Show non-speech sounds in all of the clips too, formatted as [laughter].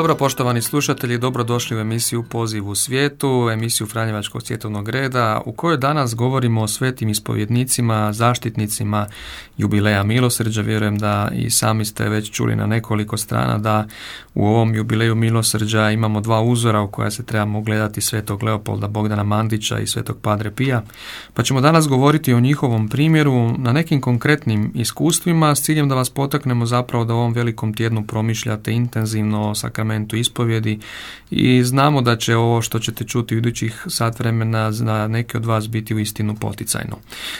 Dobro, poštovani slušatelji, dobrodošli u emisiju Poziv u svijetu, emisiju Franjevačkog svjetovnog reda, u kojoj danas govorimo o svetim ispovjednicima, zaštitnicima jubileja milosrđa. Vjerujem da i sami ste već čuli na nekoliko strana da u ovom jubileju milosrđa imamo dva uzora u koja se trebamo gledati svetog Leopolda Bogdana Mandića i svetog Padre Pija. Pa ćemo danas govoriti o njihovom primjeru na nekim konkretnim iskustvima s ciljem da vas potaknemo zapravo da u ovom velikom tjednu promišljate intenzivno sa ispovjedi i znamo da će ovo što ćete čuti u idućih sat vremena za neke od vas biti u istinu poticajno.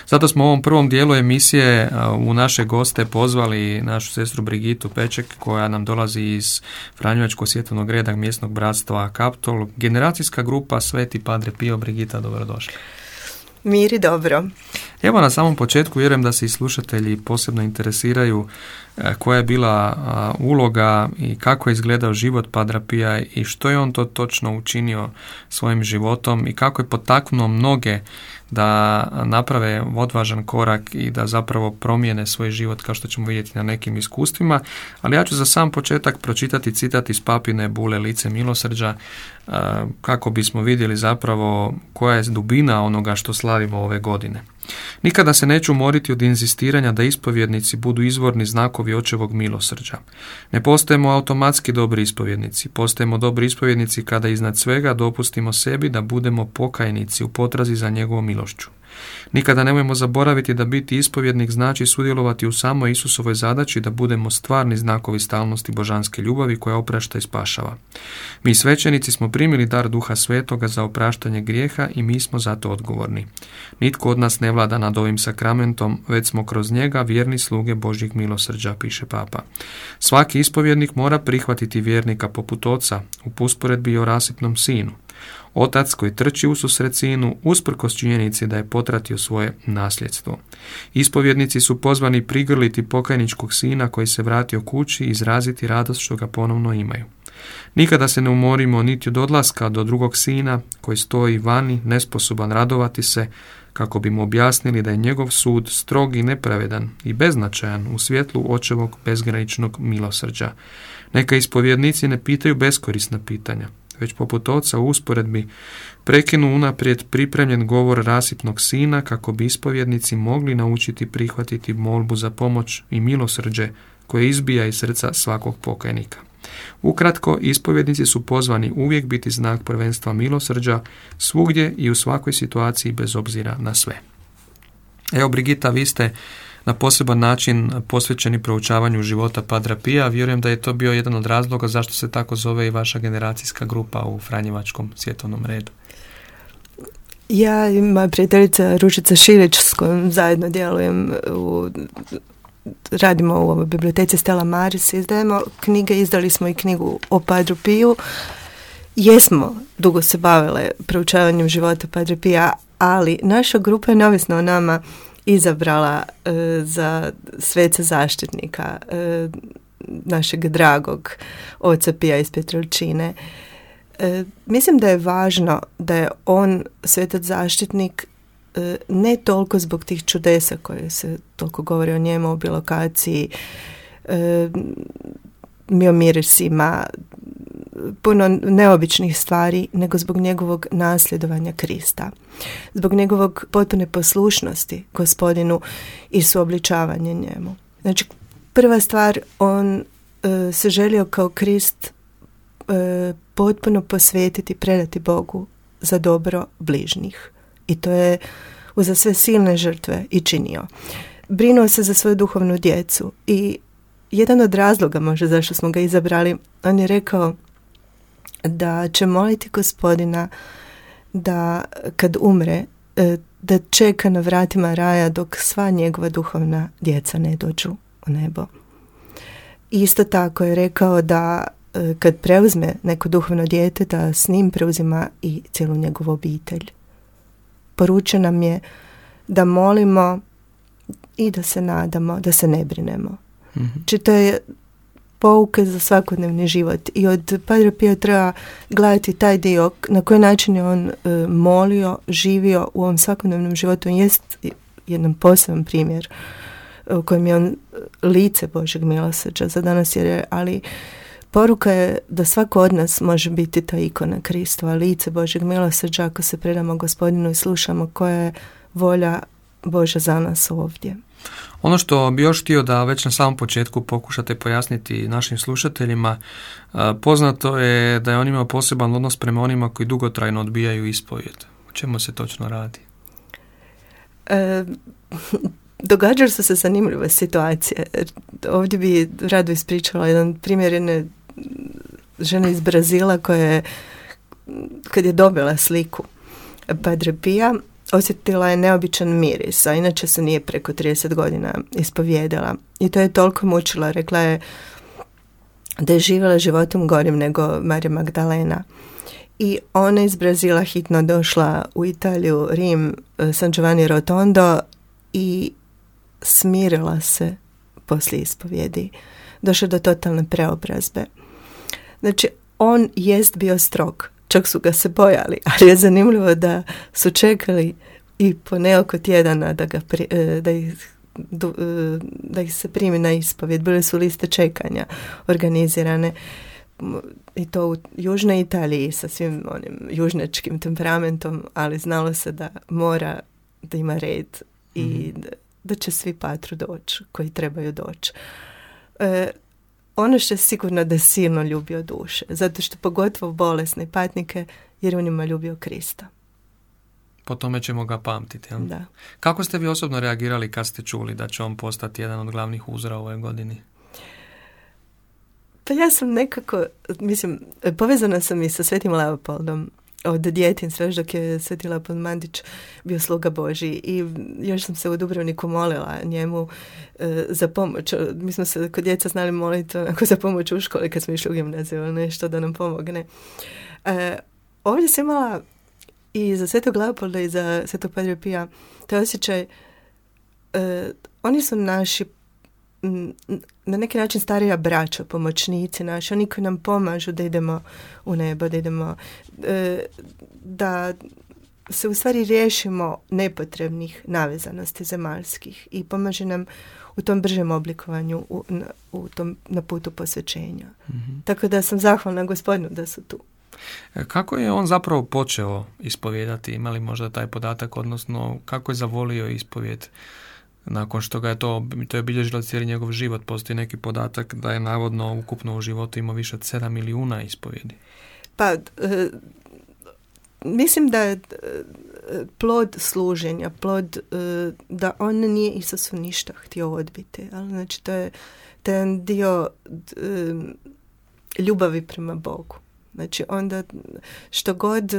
Zato smo u ovom prvom dijelu emisije u naše goste pozvali našu sestru Brigitu Peček koja nam dolazi iz Franjevačkog svjetovnog reda mjesnog bratstva Kaptol. Generacijska grupa Sveti Padre Pio. Brigita, dobrodošla. Miri, dobro. Evo na samom početku vjerujem da se i slušatelji posebno interesiraju e, koja je bila uloga i kako je izgledao život Padra Pija i što je on to točno učinio svojim životom i kako je potaknuo mnoge da naprave odvažan korak i da zapravo promijene svoj život kao što ćemo vidjeti na nekim iskustvima. Ali ja ću za sam početak pročitati citat iz papine Bule Lice milosrđa kako bismo vidjeli zapravo koja je dubina onoga što slavimo ove godine. Nikada se neću moriti od inzistiranja da ispovjednici budu izvorni znakovi očevog milosrđa. Ne postajemo automatski dobri ispovjednici, postajemo dobri ispovjednici kada iznad svega dopustimo sebi da budemo pokajnici u potrazi za njegovom milošću. Nikada nemojmo zaboraviti da biti ispovjednik znači sudjelovati u samoj Isusovoj zadaći da budemo stvarni znakovi stalnosti božanske ljubavi koja oprašta i spašava. Mi svećenici smo primili dar duha svetoga za opraštanje grijeha i mi smo zato odgovorni. Nitko od nas ne vlada nad ovim sakramentom, već smo kroz njega vjerni sluge Božjih milosrđa, piše papa. Svaki ispovjednik mora prihvatiti vjernika poput oca, u usporedbi o rasipnom sinu. Otac koji trči u susret sinu usprkos činjenici da je potratio svoje nasljedstvo. Ispovjednici su pozvani prigrliti pokajničkog sina koji se vratio kući i izraziti radost što ga ponovno imaju. Nikada se ne umorimo niti od odlaska do drugog sina koji stoji vani, nesposoban radovati se, kako bi mu objasnili da je njegov sud strog i nepravedan i beznačajan u svjetlu očevog bezgraničnog milosrđa. Neka ispovjednici ne pitaju beskorisna pitanja, već poput oca u usporedbi prekinu unaprijed pripremljen govor rasipnog sina kako bi ispovjednici mogli naučiti prihvatiti molbu za pomoć i milosrđe koje izbija iz srca svakog pokajnika. Ukratko, ispovjednici su pozvani uvijek biti znak prvenstva milosrđa svugdje i u svakoj situaciji bez obzira na sve. Evo Brigita, vi ste na poseban način posvećeni proučavanju života Padra Pija. Vjerujem da je to bio jedan od razloga zašto se tako zove i vaša generacijska grupa u Franjevačkom svjetovnom redu. Ja i moja prijateljica Rušica Šilić s kojom zajedno djelujem u radimo u ovoj biblioteci Stella Maris, izdajemo knjige, izdali smo i knjigu o Padru Piju. Jesmo dugo se bavile proučavanjem života Padre Pija, ali naša grupa je neovisno o nama izabrala e, za sveca zaštitnika e, našeg dragog oca Pija iz Petrovčine. E, mislim da je važno da je on svetac zaštitnik ne toliko zbog tih čudesa koje se toliko govori o njemu, o bilokaciji, miomirisima, puno neobičnih stvari, nego zbog njegovog nasljedovanja Krista. Zbog njegovog potpune poslušnosti gospodinu i suobličavanje njemu. Znači, prva stvar, on e, se želio kao Krist e, potpuno posvetiti, predati Bogu za dobro bližnjih. I to je uza sve silne žrtve i činio. Brinuo se za svoju duhovnu djecu i jedan od razloga možda zašto smo ga izabrali, on je rekao da će moliti gospodina da kad umre e, da čeka na vratima raja dok sva njegova duhovna djeca ne dođu u nebo. Isto tako je rekao da e, kad preuzme neko duhovno dijete da s njim preuzima i cijelu njegovu obitelj. Poručio nam je da molimo i da se nadamo, da se ne brinemo. mm Či to je pouke za svakodnevni život i od Padre Pio treba gledati taj dio na koji način je on e, molio, živio u ovom svakodnevnom životu. On jest jedan poseban primjer u kojem je on lice Božeg milosrđa za danas jer ali Poruka je da svako od nas može biti ta ikona Kristova, lice Božeg milosrđa ako se predamo gospodinu i slušamo koja je volja Boža za nas ovdje. Ono što bi još htio da već na samom početku pokušate pojasniti našim slušateljima, poznato je da je on imao poseban odnos prema onima koji dugotrajno odbijaju ispovjed. O čemu se točno radi? E, događaju su se zanimljive situacije. Ovdje bi rado ispričala jedan primjer jedne žene iz Brazila koja je kad je dobila sliku Padre Pia osjetila je neobičan miris, a inače se nije preko 30 godina ispovjedala. I to je toliko mučila, rekla je da je živjela životom gorim nego Marija Magdalena. I ona iz Brazila hitno došla u Italiju, Rim, San Giovanni Rotondo i smirila se poslije ispovjedi. Došla do totalne preobrazbe. Znači, on jest bio strog, čak su ga se bojali, ali je zanimljivo da su čekali i po neoko tjedana da, ga e, da, ih, e, da ih se primi na ispovjed. Bile su liste čekanja organizirane i to u južnoj Italiji sa svim onim južnečkim temperamentom, ali znalo se da mora da ima red i mhm. da, će svi patru doći koji trebaju doći. E, ono što je sigurno da je silno ljubio duše, zato što pogotovo bolesne patnike, jer on ima ljubio Krista. Po tome ćemo ga pamtiti. Da. Kako ste vi osobno reagirali kad ste čuli da će on postati jedan od glavnih uzora u ovoj godini? Pa ja sam nekako, mislim, povezana sam i sa Svetim Leopoldom od djetinstva, još dok je Sveti Leopold Mandić bio sluga Boži i još sam se u Dubrovniku molila njemu e, za pomoć. Mi smo se kod djeca znali moliti ako za pomoć u školi kad smo išli u gimnaziju nešto da nam pomogne. E, ovdje sam imala i za Svetog Leopolda i za Svetog Padre Pija taj osjećaj e, oni su naši na neki način starija braća, pomoćnici naši, oni koji nam pomažu da idemo u nebo, da idemo, e, da se u stvari riješimo nepotrebnih navezanosti zemaljskih i pomaže nam u tom bržem oblikovanju u, na, u tom, na putu posvećenja. mm Tako da sam zahvalna gospodinu da su tu. E, kako je on zapravo počeo ispovjedati? Imali možda taj podatak, odnosno kako je zavolio ispovjed? Nakon što ga je to, to je bilježilo cijeli njegov život, postoji neki podatak da je navodno ukupno u životu imao više od 7 milijuna ispovjedi. Pa, e, mislim da je e, plod služenja, plod e, da on nije Isusu ništa htio odbiti. Ali, znači, to je ten dio ljubavi prema Bogu. Znači, onda što god,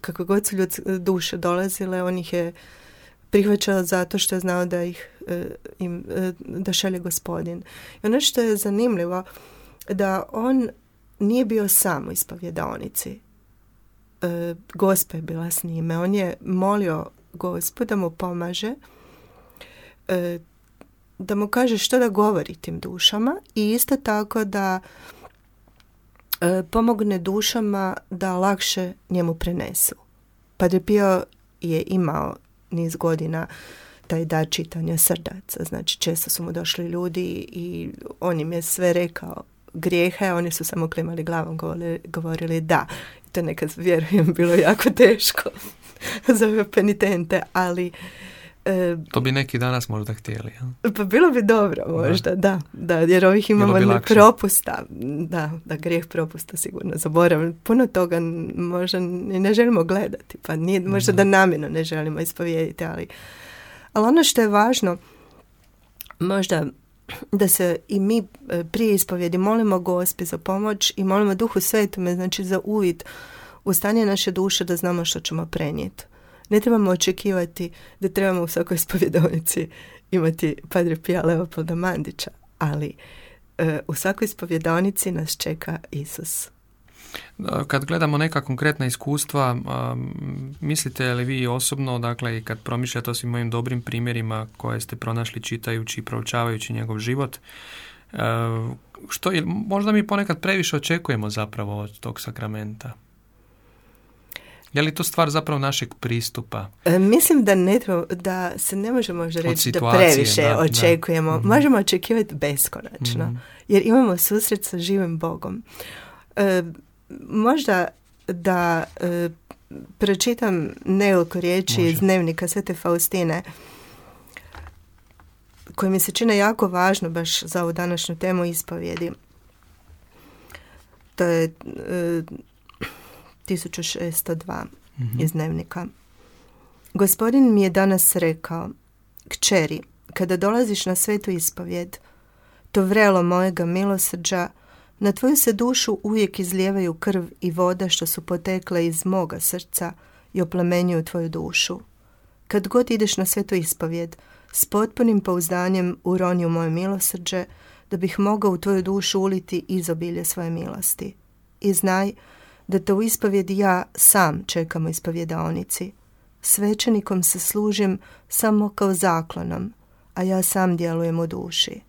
kako god su ljudske duše dolazile, on ih je prihvaćao zato što je znao da ih e, im, e, da šalje gospodin. I ono što je zanimljivo da on nije bio sam u ispovjedonici. E, gospa je bila s njime. On je molio gospu da mu pomaže da mu kaže što da govori tim dušama i isto tako da pomogne dušama da lakše njemu prenesu. Padre Pio je imao niz godina taj dar čitanja srdaca. Znači često su mu došli ljudi i on im je sve rekao grijehe, oni su samo klimali glavom, govorili, govorili da. To nekad, vjerujem, bilo jako teško [laughs] za penitente, ali... E, to bi neki danas možda htjeli, ja? Pa bilo bi dobro možda, da. da, jer ovih imamo propusta. Da, da, grijeh propusta sigurno zaboravim. Puno toga možda ne želimo gledati, pa nije, možda da namjerno ne želimo ispovijediti, ali ali ono što je važno, možda da se i mi e, prije ispovjedi molimo Gospi za pomoć i molimo Duhu Svetome, znači za uvid u stanje naše duše da znamo što ćemo prenijeti. Ne trebamo očekivati da trebamo u svakoj ispovjedovnici imati Padre Pija Leopolda Mandića, ali e, u svakoj ispovjedovnici nas čeka Isus. Kad gledamo neka konkretna iskustva, mislite li vi osobno, dakle i kad promišljate o svim mojim dobrim primjerima koje ste pronašli čitajući i proučavajući njegov život, što je, možda mi ponekad previše očekujemo zapravo od tog sakramenta? Je li to stvar zapravo našeg pristupa? E, mislim da ne da se ne možemo reći da previše očekujemo. Mhm. Možemo očekivati beskonačno. Mhm. Jer imamo susret sa živim Bogom. E, možda da e, pročitam nekoliko riječi iz dnevnika Svete Faustine koje mi se čine jako važno baš za ovu današnju temu ispovjedi. To je 1602 mm iz dnevnika. Gospodin mi je danas rekao, kćeri, kada dolaziš na svetu ispovjed, to vrelo mojega milosrđa, na tvoju se dušu uvijek izlijevaju krv i voda što su potekle iz moga srca i oplemenjuju tvoju dušu. Kad god ideš na svetu ispovjed, s potpunim pouzdanjem uroni u moje milosrđe, da bih mogao u tvoju dušu uliti izobilje svoje milosti. I znaj da te u ispovjedi ja sam čekam u ispovjedaonici. Svećenikom se služim samo kao zaklonom, a ja sam djelujem u duši.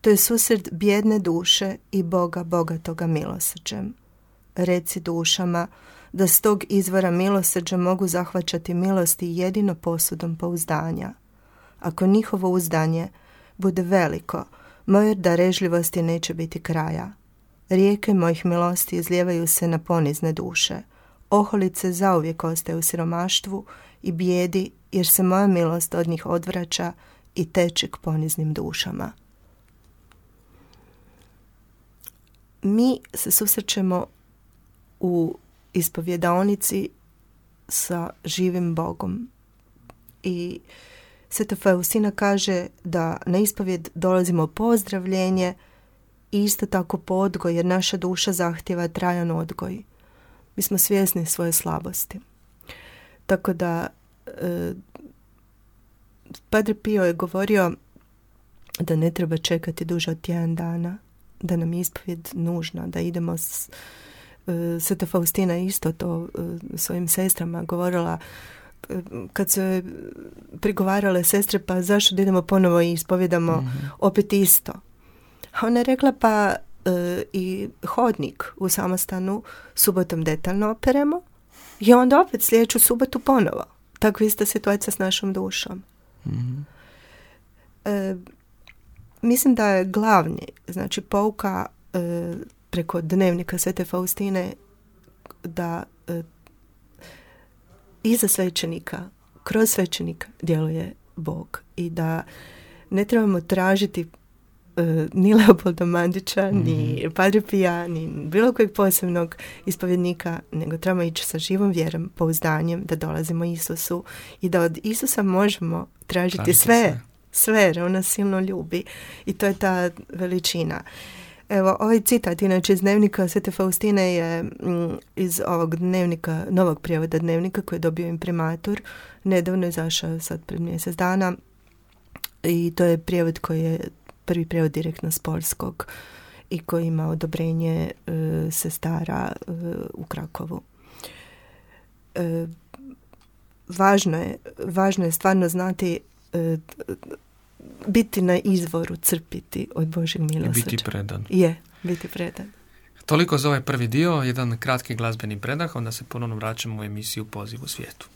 To je susret bjedne duše i Boga bogatoga milosrđem. Reci dušama da s tog izvora milosrđa mogu zahvaćati milosti jedino posudom pouzdanja. Ako njihovo uzdanje bude veliko, mojoj darežljivosti neće biti kraja. Rijeke mojih milosti izlijevaju se na ponizne duše. Oholice zauvijek ostaju u siromaštvu i bijedi jer se moja milost od njih odvraća i teče k poniznim dušama. Mi se susrećemo u ispovjedaonici sa živim Bogom i Sveta Faustina kaže da na ispovjed dolazimo pozdravljenje i isto tako po odgoj, jer naša duša zahtjeva trajan odgoj. Mi smo svjesni svoje slabosti. Tako da e, Padre Pio je govorio da ne treba čekati duže od tjedan dana, da nam je ispovjed nužna, da idemo s, e, Sveta Faustina isto to e, svojim sestrama govorila e, kad se prigovarale sestre pa zašto da idemo ponovo i ispovjedamo mhm. opet isto ona je rekla pa e, i hodnik u samostanu subotom detaljno operemo i onda opet sljedeću subotu ponovo. Tako ista situacija s našom dušom. mm mislim da je glavni, znači pouka e, preko dnevnika Svete Faustine da e, iza svećenika, kroz svećenika djeluje Bog i da ne trebamo tražiti E, ni Leopolda Mandića, ni mhm. Padre Pija, ni bilo kojeg posebnog ispovjednika, nego trebamo ići sa živom vjerom, pouzdanjem da dolazimo Isusu i da od Isusa možemo tražiti sve, sve, jer on nas silno ljubi i to je ta veličina. Evo, ovaj citat, inače iz dnevnika Svete Faustine je mm, iz ovog dnevnika, novog prijevoda dnevnika koji je dobio imprimatur, nedavno je zašao sad pred mjesec dana i to je prijevod koji je prvi prevod direktno s polskog i koji ima odobrenje e, sestara e, u Krakovu. E, važno, je, važno je stvarno znati e, biti na izvoru, crpiti od Božeg milosti. biti predan. Je, biti predan. Toliko za ovaj prvi dio, jedan kratki glazbeni predah, onda se ponovno vraćamo u emisiju Poziv u svijetu.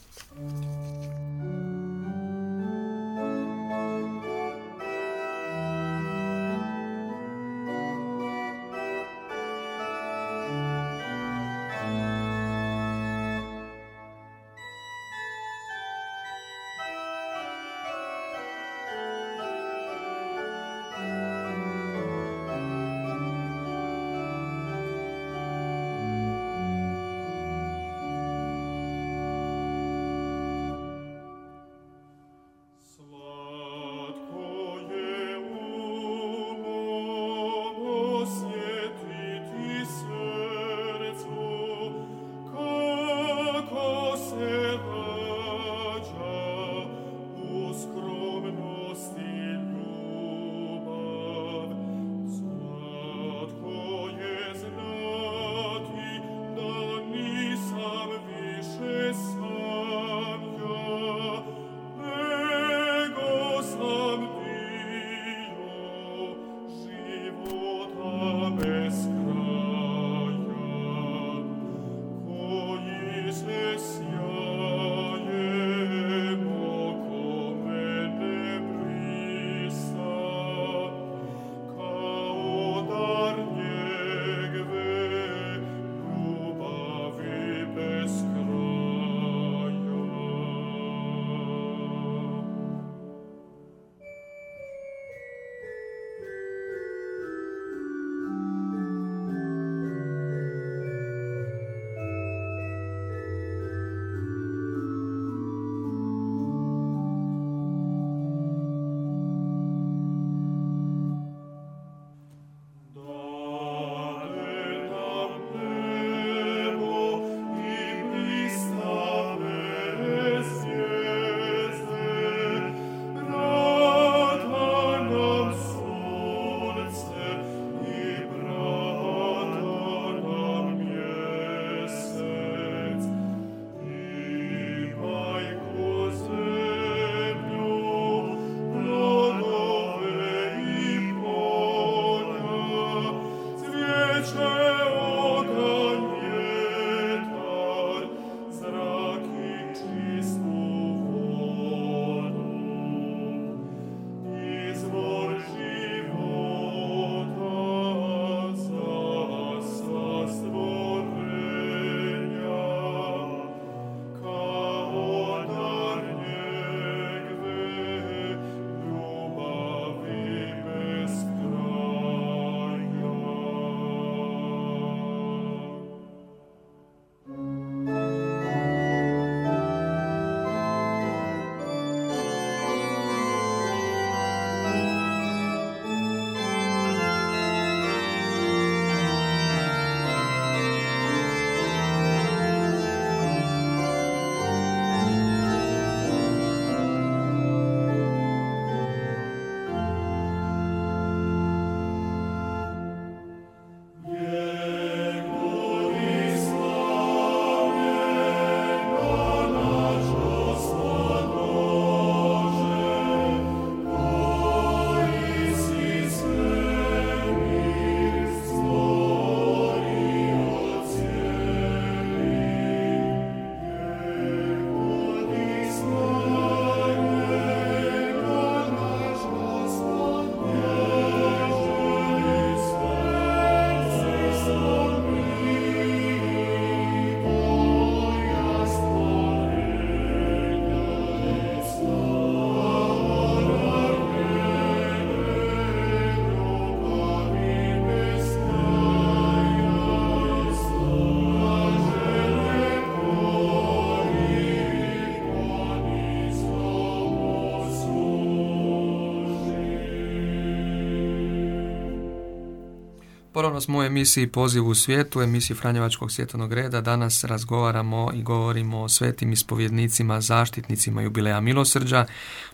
Ponovno smo u emisiji Poziv u svijetu, emisiji Franjevačkog svjetovnog reda. Danas razgovaramo i govorimo o svetim ispovjednicima, zaštitnicima jubileja milosrđa.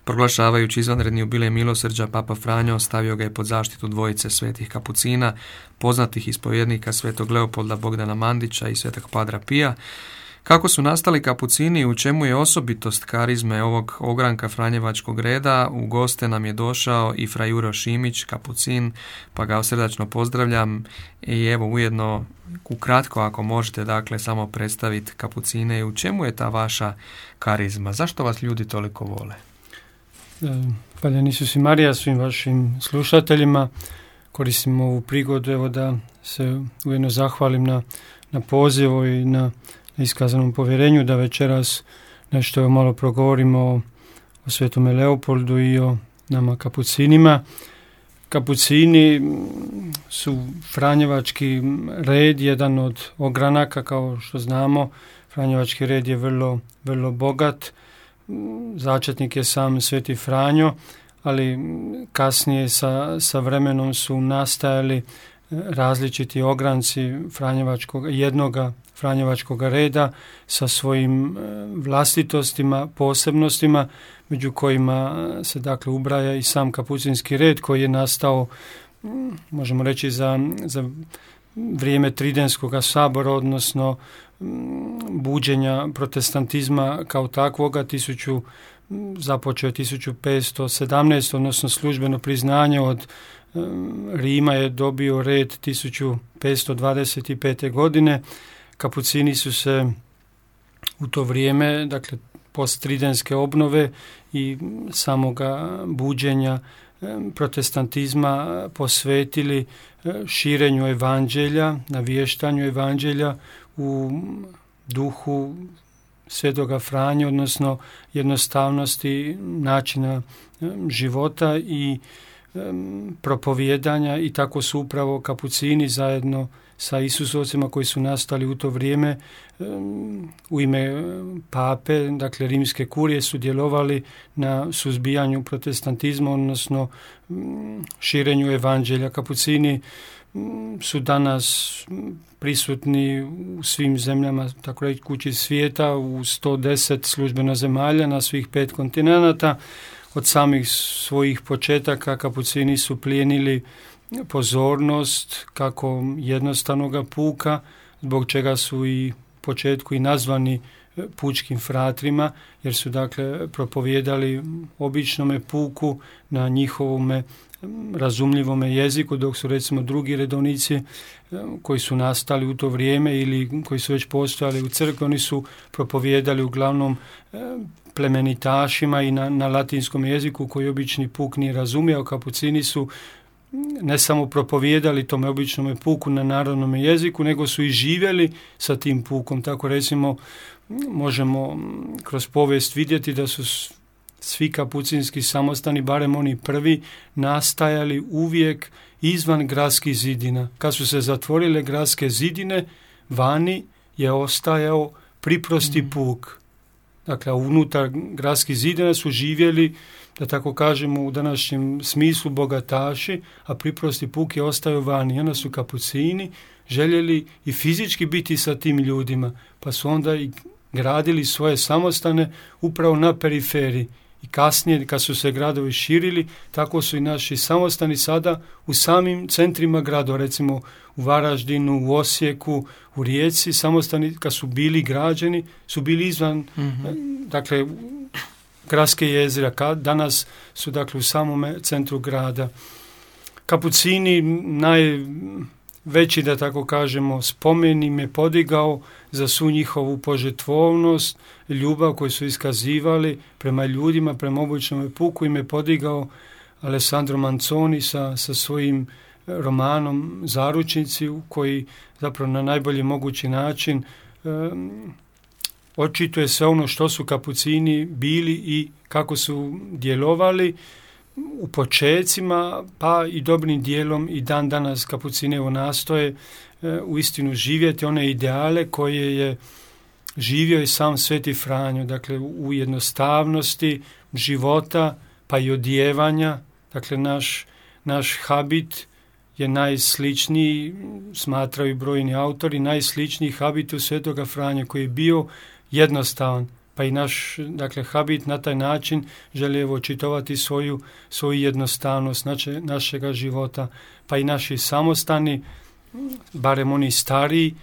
Proglašavajući izvanredni jubilej milosrđa, Papa Franjo stavio ga je pod zaštitu dvojice svetih kapucina, poznatih ispovjednika svetog Leopolda Bogdana Mandića i svetog Padra Pija. Kako su nastali kapucini i u čemu je osobitost karizme ovog ogranka Franjevačkog reda, u goste nam je došao i fra Juro Šimić, kapucin, pa ga srdačno pozdravljam i evo ujedno ukratko ako možete dakle samo predstaviti kapucine i u čemu je ta vaša karizma, zašto vas ljudi toliko vole? Hvala Isus i Marija svim vašim slušateljima. Koristim ovu prigodu evo da se ujedno zahvalim na, na pozivu i na iskazanom povjerenju da večeras nešto malo progovorimo o, o Svetome Leopoldu i o nama kapucinima. Kapucini su Franjevački red, jedan od ogranaka, kao što znamo. Franjevački red je vrlo, vrlo bogat. Začetnik je sam Sveti Franjo, ali kasnije sa, sa vremenom su nastajali različiti ogranci Franjevačkog, jednoga Franjevačkog reda sa svojim e, vlastitostima, posebnostima, među kojima se dakle ubraja i sam kapucinski red koji je nastao, možemo reći, za, za vrijeme Tridenskog sabora, odnosno buđenja protestantizma kao takvoga, tisuću, započeo 1517, odnosno službeno priznanje od Rima je dobio red 1525. godine. Kapucini su se u to vrijeme, dakle post-tridenske obnove i samoga buđenja protestantizma posvetili širenju evanđelja, navještanju evanđelja u duhu svetoga Franja, odnosno jednostavnosti načina života i propovjedanja i tako su upravo kapucini zajedno sa Isusovcima koji su nastali u to vrijeme u ime pape, dakle rimske kurije su djelovali na suzbijanju protestantizma, odnosno širenju evanđelja. Kapucini su danas prisutni u svim zemljama, tako reći kući svijeta, u 110 službeno zemalja na svih pet kontinenata od samih svojih početaka kapucini su plijenili pozornost kako jednostavnog puka, zbog čega su i početku i nazvani e, pučkim fratrima, jer su dakle propovijedali običnome puku na njihovome razumljivome jeziku, dok su recimo drugi redovnici e, koji su nastali u to vrijeme ili koji su već postojali u crkvi, oni su propovijedali uglavnom e, plemenitašima i na, na latinskom jeziku koji obični puk nije razumio. Kapucini su ne samo propovijedali tome običnome puku na narodnom jeziku, nego su i živjeli sa tim pukom. Tako recimo možemo kroz povijest vidjeti da su svi kapucinski samostani, barem oni prvi, nastajali uvijek izvan gradskih zidina. Kad su se zatvorile gradske zidine, vani je ostajao priprosti mm. puk. Dakle, unutar gradskih zidina su živjeli, da tako kažemo u današnjem smislu, bogataši, a priprosti puk je ostao vani. Onda su kapucini željeli i fizički biti sa tim ljudima, pa su onda i gradili svoje samostane upravo na periferiji. I kasnije, kad su se gradovi širili, tako su i naši samostani sada u samim centrima gradova, recimo u Varaždinu, u Osijeku, u Rijeci, samostani kad su bili građeni, su bili izvan, mm dakle, gradske jezira, danas su dakle u samom centru grada. Kapucini, najveći, da tako kažemo, spomen im je podigao za svu njihovu požetvovnost, ljubav koju su iskazivali prema ljudima, prema običnom puku im je podigao Alessandro Manconi sa, sa svojim romanom Zaručnici koji zapravo na najbolji mogući način um, očituje sve ono što su kapucini bili i kako su djelovali u počecima, pa i dobrim dijelom i dan danas kapucine evo nastoje e, u istinu živjeti one ideale koje je živio i sam Sveti Franjo, dakle u jednostavnosti života pa i odjevanja, dakle naš, naš habit je najsličniji, smatraju brojni autori, najsličniji habitu Svetoga Franje koji je bio jednostavan, pa i naš dakle, habit na taj način želi evo očitovati svoju, svoju jednostavnost naše, našega života, pa i naši samostani, barem oni stariji,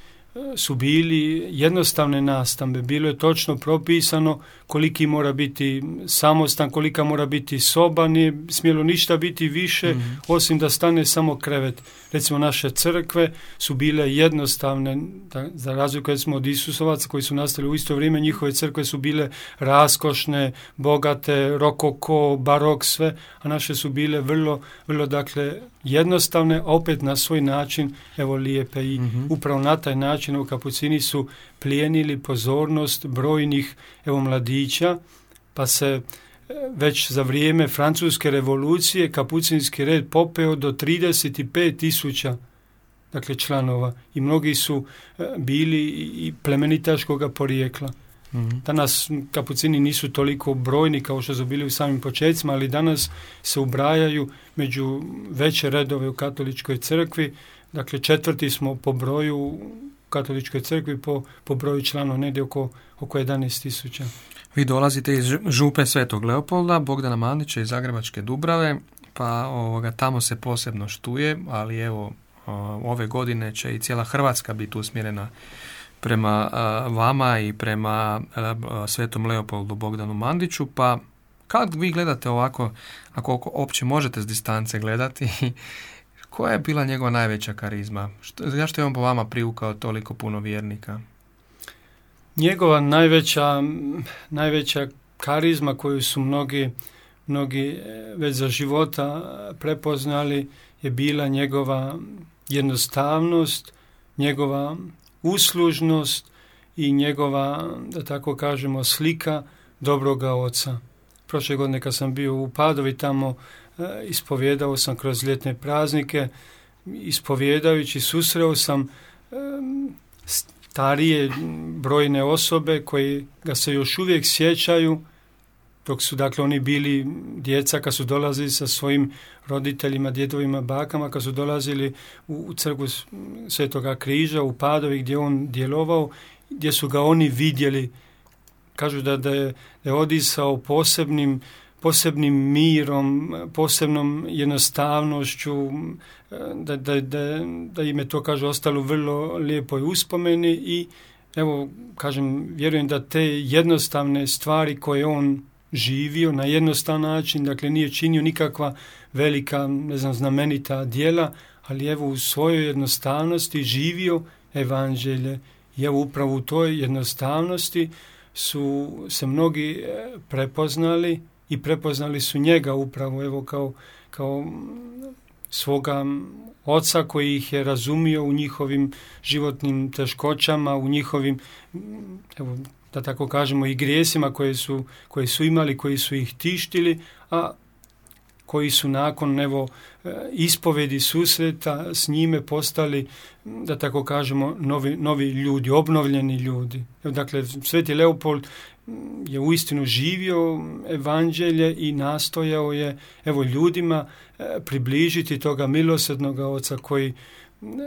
su bili jednostavne nastambe. Bilo je točno propisano koliki mora biti samostan, kolika mora biti soba, nije smjelo ništa biti više mhm. osim da stane samo krevet. Recimo naše crkve su bile jednostavne, da, za razliku smo od Isusovaca koji su nastali u isto vrijeme, njihove crkve su bile raskošne, bogate, rokoko, barok, sve, a naše su bile vrlo, vrlo dakle jednostavne, opet na svoj način, evo lijepe i mhm. upravo na taj način u kapucini su plijenili pozornost brojnih evo mladića, pa se e, već za vrijeme francuske revolucije kapucinski red popeo do 35 tisuća dakle članova i mnogi su e, bili i plemenitaškog porijekla. Mhm. Danas kapucini nisu toliko brojni kao što su bili u samim početcima, ali danas se ubrajaju među veće redove u katoličkoj crkvi. Dakle, četvrti smo po broju katoličkoj crkvi po, po broju članova, negdje oko, oko 11 tisuća. Vi dolazite iz župe Svetog Leopolda, Bogdana Mandića iz Zagrebačke Dubrave, pa ovoga, tamo se posebno štuje, ali evo ove godine će i cijela Hrvatska biti usmjerena prema vama i prema Svetom Leopoldu Bogdanu Mandiću, pa kad vi gledate ovako, ako opće možete s distance gledati, koja je bila njegova najveća karizma? Što, zašto je on po vama privukao toliko puno vjernika? Njegova najveća, najveća karizma koju su mnogi, mnogi e, već za života prepoznali je bila njegova jednostavnost, njegova uslužnost i njegova, da tako kažemo, slika dobroga oca. Prošle godine kad sam bio u Padovi tamo e, ispovjedao sam kroz ljetne praznike, ispovjedajući susreo sam starije brojne osobe koji ga se još uvijek sjećaju dok su dakle oni bili djeca kad su dolazili sa svojim roditeljima, djedovima, bakama, kad su dolazili u, crkvu Svetoga križa u Padovi gdje on djelovao, gdje su ga oni vidjeli. Kažu da, da, je, da je odisao posebnim, posebnim mirom, posebnom jednostavnošću, da, da, da, da im je to, kažu, ostalo vrlo lijepoj uspomeni i evo, kažem, vjerujem da te jednostavne stvari koje on živio na jednostavan način, dakle nije činio nikakva velika, ne znam, znamenita djela, ali evo u svojoj jednostavnosti živio evanđelje. I evo upravo u toj jednostavnosti su se mnogi e, prepoznali i prepoznali su njega upravo evo kao, kao svoga oca koji ih je razumio u njihovim životnim teškoćama, u njihovim evo, da tako kažemo, i grijesima koje su, koje su imali, koji su ih tištili, a koji su nakon evo, e, ispovedi susreta s njime postali, da tako kažemo, novi, novi ljudi, obnovljeni ljudi. Dakle, Sveti Leopold je uistinu živio evanđelje i nastojao je evo ljudima e, približiti toga milosrdnog oca koji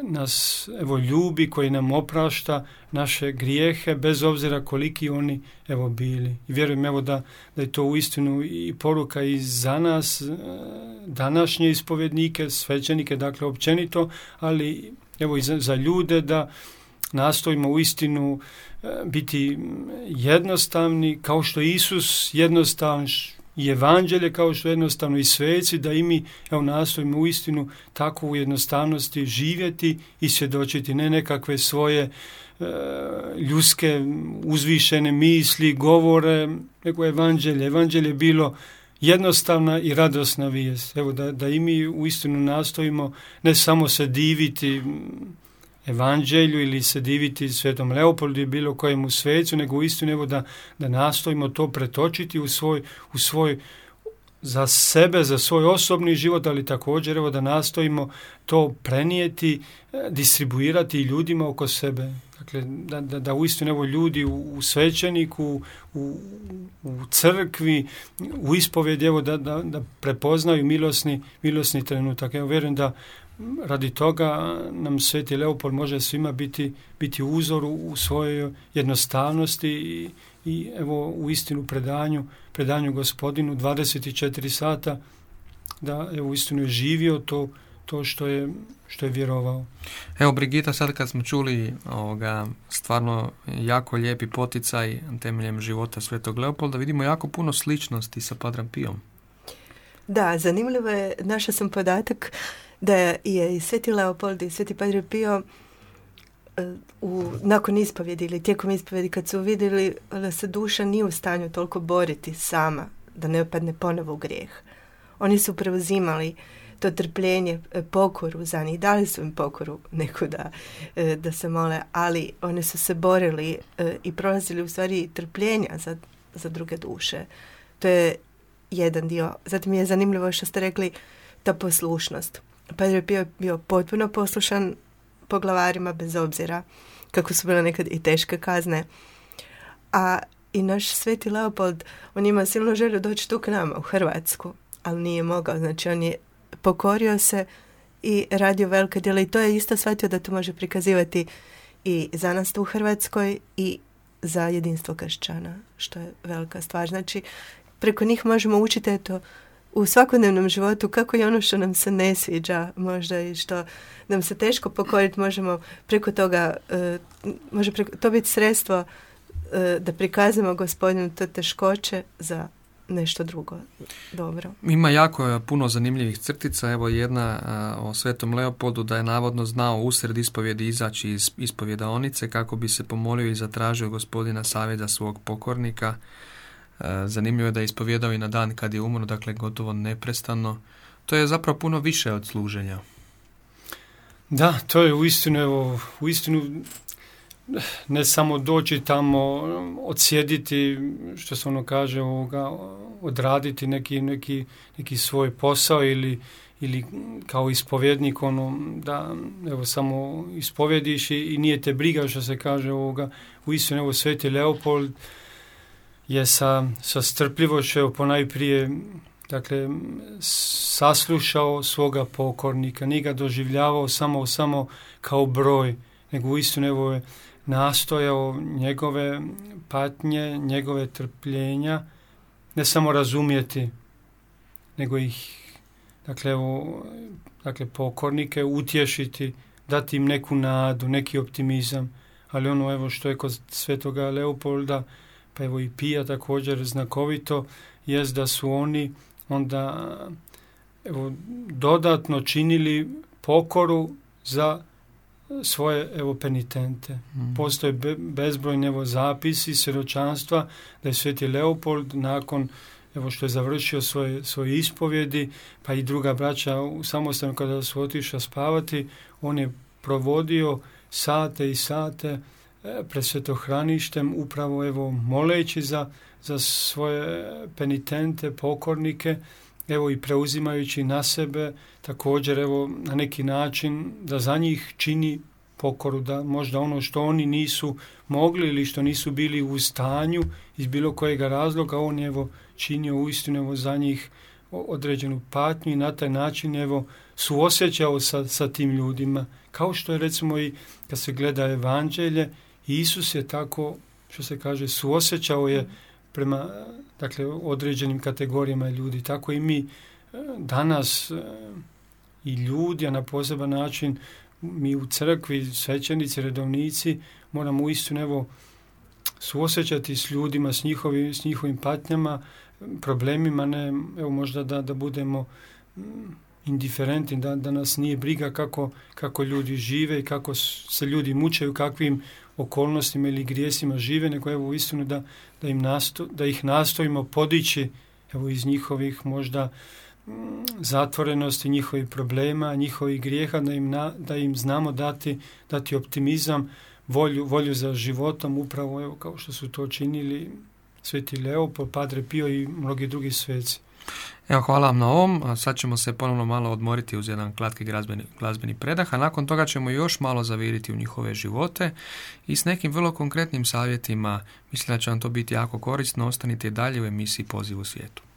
nas evo ljubi, koji nam oprašta naše grijehe, bez obzira koliki oni evo bili. I vjerujem evo da, da je to uistinu i poruka i za nas, e, današnje ispovjednike, svećenike, dakle općenito, ali evo i za, za ljude da nastojimo uistinu e, biti jednostavni, kao što Isus jednostavan i evanđelje kao što jednostavno i sveci da i mi evo nastojimo u istinu tako u jednostavnosti živjeti i svjedočiti ne nekakve svoje e, ljudske uzvišene misli, govore, nego evanđelje. Evanđelje je bilo jednostavna i radosna vijest. Evo da, da i mi u istinu nastojimo ne samo se diviti evanđelju ili se diviti svetom Leopoldu i bilo kojemu svecu, nego uistinu evo da, da nastojimo to pretočiti u svoj, u svoj za sebe, za svoj osobni život, ali također evo da nastojimo to prenijeti, e, distribuirati ljudima oko sebe. Dakle, da, da, da uistinu evo ljudi u, u svećeniku, u, u crkvi, u ispovjedi, evo da, da, da prepoznaju milosni, milosni trenutak. Evo vjerujem da radi toga nam Sveti Leopold može svima biti, biti uzor u svojoj jednostavnosti i, i evo u istinu predanju, predanju gospodinu 24 sata da evo u istinu je živio to, to što je, što je vjerovao. Evo Brigita, sad kad smo čuli ovoga, stvarno jako lijepi poticaj temeljem života Svetog Leopolda, vidimo jako puno sličnosti sa Padram Pijom. Da, zanimljivo je, našao sam podatak da je i Sveti Leopold i Sveti Padre Pio e, u, nakon ispovjedi ili tijekom ispovjedi kad su vidjeli da se duša nije u stanju toliko boriti sama, da ne opadne ponovo u grijeh. Oni su preuzimali to trpljenje, e, pokoru za njih. Dali su im pokoru neku da, e, da se mole, ali oni su se borili i prolazili u stvari trpljenja za, za druge duše. To je jedan dio. Zatim je zanimljivo što ste rekli ta poslušnost. Pedro je bio, bio potpuno poslušan poglavarima bez obzira kako su bile nekad i teške kazne. A i naš sveti Leopold, on ima silno želju doći tu k nama u Hrvatsku, ali nije mogao. Znači on je pokorio se i radio velike djela i to je isto shvatio da to može prikazivati i za nas tu u Hrvatskoj i za jedinstvo kršćana, što je velika stvar. Znači, preko njih možemo učiti eto, u svakodnevnom životu kako je ono što nam se ne sviđa možda i što nam se teško pokoriti možemo preko toga uh, može preko, to biti sredstvo uh, da prikazamo gospodinu te teškoće za nešto drugo. Dobro. Ima jako puno zanimljivih crtica, evo jedna o Svetom Leopoldu da je navodno znao usred ispovjedi izaći iz ispovjedaonice kako bi se pomolio i zatražio gospodina savjeta svog pokornika zanimljivo je da je ispovjedao i na dan kad je umro, dakle gotovo neprestano. To je zapravo puno više od služenja. Da, to je uistinu, evo, uistinu ne samo doći tamo, odsjediti, što se ono kaže, ovoga, odraditi neki, neki, neki svoj posao ili, ili kao ispovjednik ono da evo samo ispovjediš i, i nije te briga što se kaže ovoga uistinu evo Sveti Leopold je sa, sa strpljivošću ponajprije dakle, saslušao svoga pokornika, nije ga doživljavao samo, samo kao broj, nego uistinu evo je nastojao njegove patnje, njegove trpljenja, ne samo razumjeti, nego ih, dakle, evo, dakle pokornike utješiti, dati im neku nadu, neki optimizam, ali ono evo što je kod svetoga Leopolda, pa evo i Pija također znakovito, jest da su oni onda evo, dodatno činili pokoru za svoje evo penitente. Mm. Postoje be, bezbrojne evo zapisi svjedočanstva da je Sveti Leopold nakon evo što je završio svoje, svoje ispovjedi, pa i druga braća u samostanu kada su otišli spavati, on je provodio sate i sate pred svetohraništem upravo evo moleći za, za svoje penitente, pokornike, evo i preuzimajući na sebe također evo na neki način da za njih čini pokoru, da možda ono što oni nisu mogli ili što nisu bili u stanju iz bilo kojega razloga, on je evo činio uistinu evo za njih određenu patnju i na taj način evo suosjećao sa, sa tim ljudima. Kao što je recimo i kad se gleda evanđelje, Isus je tako, što se kaže, suosjećao je prema dakle, određenim kategorijama ljudi. Tako i mi e, danas e, i ljudi, a na poseban način mi u crkvi, svećenici, redovnici, moramo uistinu evo suosjećati s ljudima, s, njihovim, s njihovim patnjama, problemima, ne, evo možda da, da budemo indiferentni, da, da nas nije briga kako, kako ljudi žive i kako se ljudi mučaju, kakvim okolnostima ili grijesima žive, nego evo istinu da, da, im nasto, da ih nastojimo podići evo iz njihovih možda mm, zatvorenosti, njihovih problema, njihovih grijeha, da im, na, da im znamo dati, dati optimizam, volju, volju za životom, upravo evo kao što su to činili Sveti Leopold, Padre Pio i mnogi drugi sveci. Evo, hvala vam na ovom. Sad ćemo se ponovno malo odmoriti uz jedan kratki glazbeni, glazbeni predah, a nakon toga ćemo još malo zaviriti u njihove živote i s nekim vrlo konkretnim savjetima. Mislim da će vam to biti jako korisno. Ostanite dalje u emisiji Poziv u svijetu.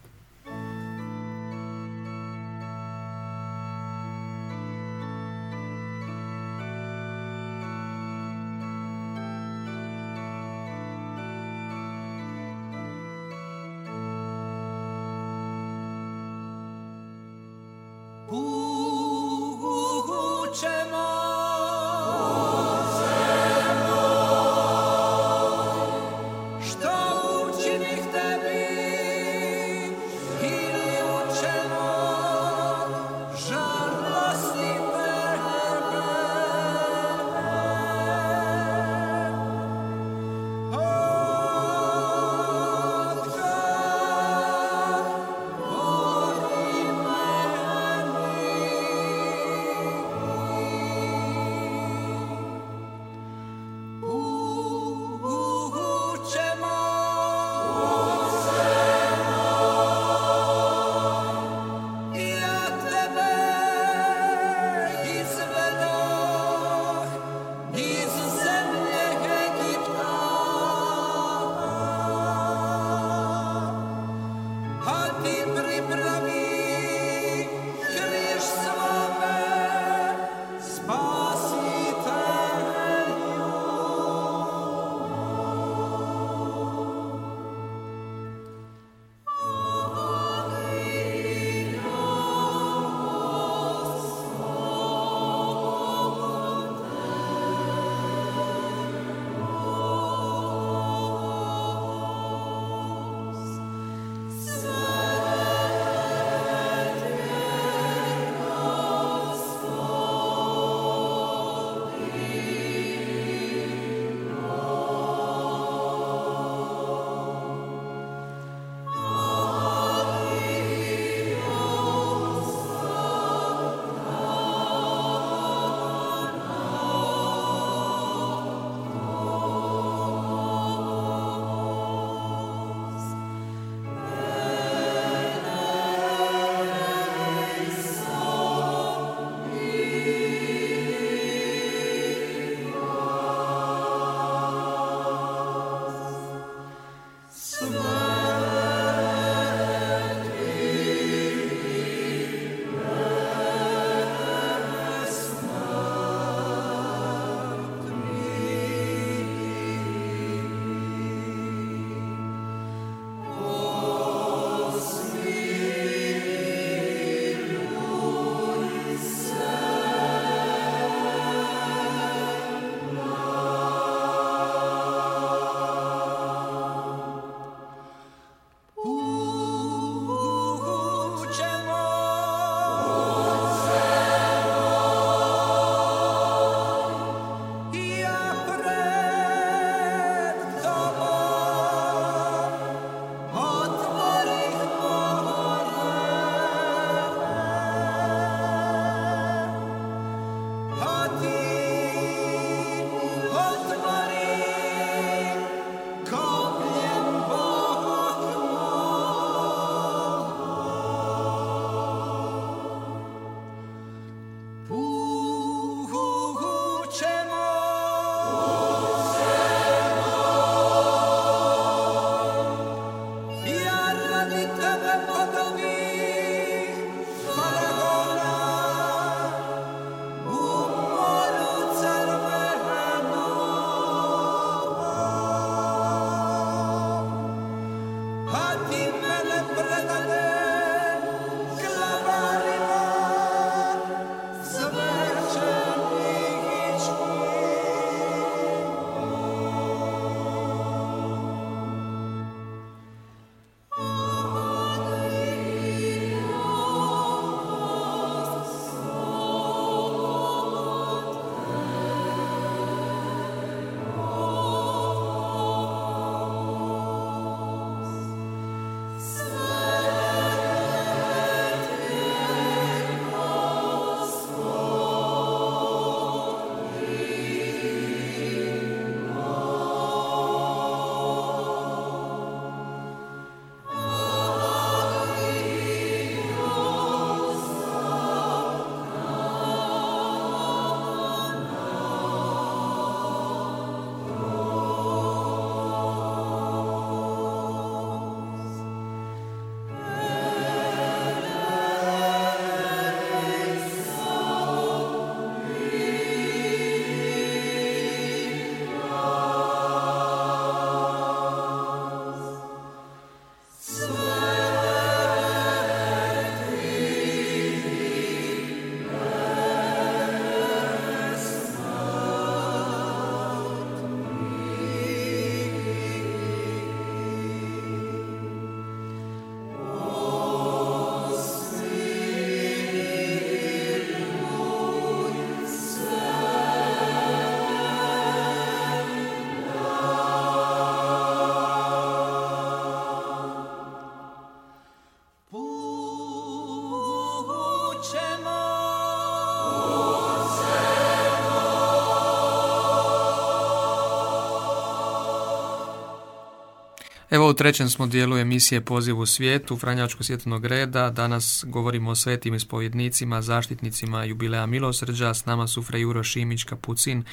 U trećem smo dijelu emisije Poziv u svijetu, Franjačko svjetlnog reda. Danas govorimo o svetim ispovjednicima, zaštitnicima jubileja milosrđa. S nama su Frej Juro Šimić Kapucin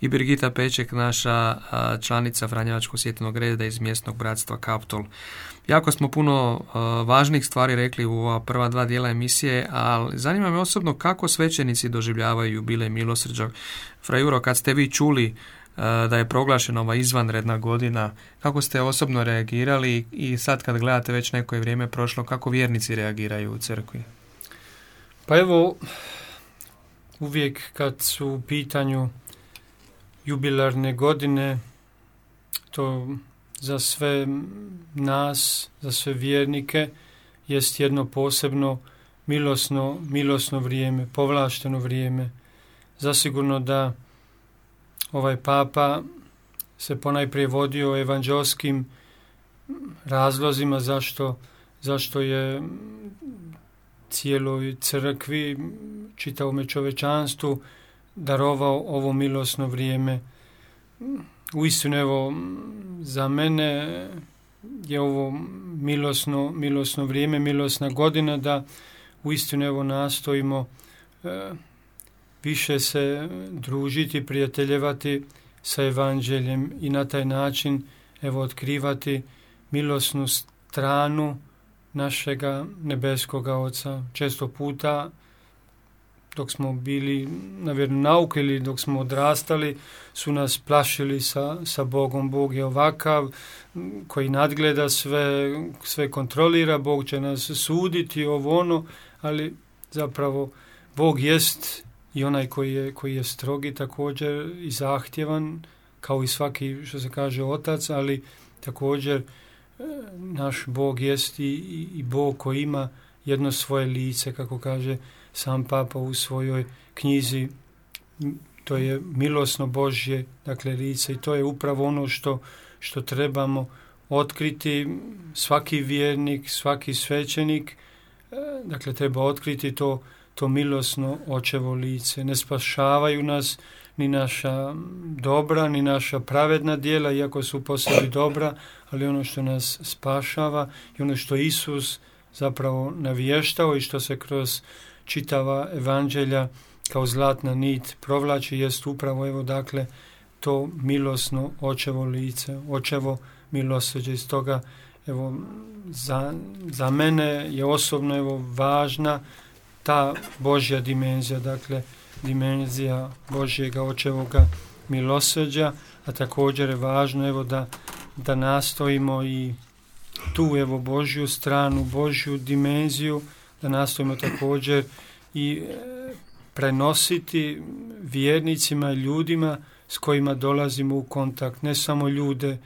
i Birgita Peček, naša članica Franjačko svjetlnog reda iz mjesnog bratstva Kaptol. Jako smo puno važnih stvari rekli u ova prva dva dijela emisije, ali zanima me osobno kako svećenici doživljavaju jubilej milosrđa. Frajuro, kad ste vi čuli da je proglašena ova izvanredna godina. Kako ste osobno reagirali i sad kad gledate već neko je vrijeme prošlo, kako vjernici reagiraju u crkvi? Pa evo, uvijek kad su u pitanju jubilarne godine, to za sve nas, za sve vjernike, jest jedno posebno milosno, milosno vrijeme, povlašteno vrijeme. Zasigurno da ovaj papa se ponajprije vodio evanđelskim razlozima zašto, zašto je cijeloj crkvi, čitavome čovečanstvu darovao ovo milosno vrijeme. Uistinu, evo, za mene je ovo milosno, milosno vrijeme, milosna godina da uistinu evo nastojimo e, više se družiti, prijateljevati sa evanđeljem i na taj način evo otkrivati milosnu stranu našega nebeskoga Oca. Često puta dok smo bili navjerno nauke ili dok smo odrastali su nas plašili sa, sa Bogom. Bog je ovakav koji nadgleda sve, sve kontrolira, Bog će nas suditi ovo ono, ali zapravo Bog jest i onaj koji je, koji je strogi također i zahtjevan kao i svaki što se kaže otac, ali također e, naš Bog jest i, i Bog koji ima jedno svoje lice, kako kaže sam papa u svojoj knjizi, to je milosno Božje, dakle lice i to je upravo ono što, što trebamo otkriti. Svaki vjernik, svaki svećenik, e, dakle treba otkriti to to milosno očevo lice. Ne spašavaju nas ni naša dobra, ni naša pravedna dijela, iako su po sebi dobra, ali ono što nas spašava i ono što Isus zapravo navještao i što se kroz čitava evanđelja kao zlatna nit provlači, jest upravo evo dakle to milosno očevo lice, očevo milosrđe. Iz toga evo za, za mene je osobno evo važna ta Božja dimenzija, dakle dimenzija Božjega očevoga milosrđa, a također je važno evo da, da nastojimo i tu evo Božju stranu, Božju dimenziju, da nastojimo također i e, prenositi vjernicima i ljudima s kojima dolazimo u kontakt, ne samo ljude e,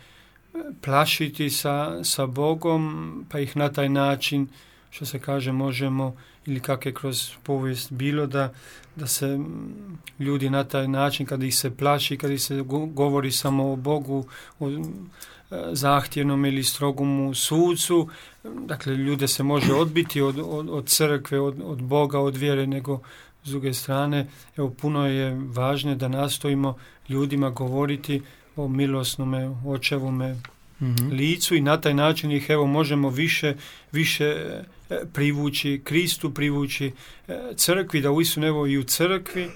plašiti sa, sa Bogom, pa ih na taj način, što se kaže, možemo ili kak je kroz povijest bilo da, da se ljudi na taj način kad ih se plaši, kad ih se govori samo o Bogu, o zahtjevnom ili strogom sucu, dakle ljude se može odbiti od, od, od crkve, od, od Boga, od vjere, nego s druge strane, evo puno je važno da nastojimo ljudima govoriti o milosnome očevome mm licu i na taj način ih evo možemo više, više privući Kristu, privući e, crkvi, da uistinu evo i u crkvi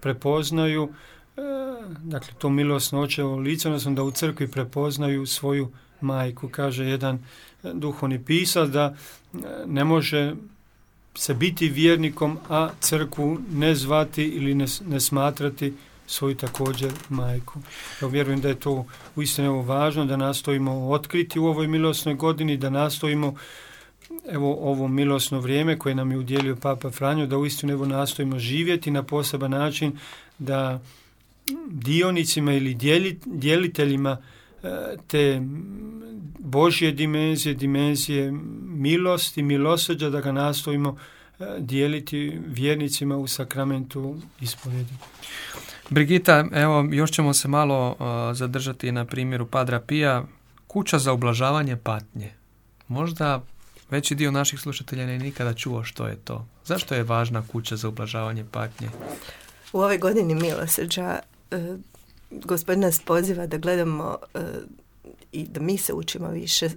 prepoznaju e, dakle to milosno očevo lice, odnosno da u crkvi prepoznaju svoju majku. Kaže jedan duhovni pisac da ne može se biti vjernikom, a crkvu ne zvati ili ne, ne smatrati svoju također majku. Ja vjerujem da je to uistinu važno, da nastojimo otkriti u ovoj milosnoj godini, da nastojimo evo ovo milosno vrijeme koje nam je udjelio Papa Franjo, da uistinu evo nastojimo živjeti na poseban način, da dionicima ili djeliteljima e, te Božje dimenzije, dimenzije milosti, milosrđa, da ga nastojimo e, dijeliti vjernicima u sakramentu ispovjedi. Brigita, evo još ćemo se malo e, zadržati na primjeru Padra Pija, kuća za ublažavanje patnje. Možda Veći dio naših slušatelja ne nikada čuo što je to. Zašto je važna kuća za ublažavanje patnje? U ovoj godini milosrđa e, gospodin nas poziva da gledamo e, i da mi se učimo više e,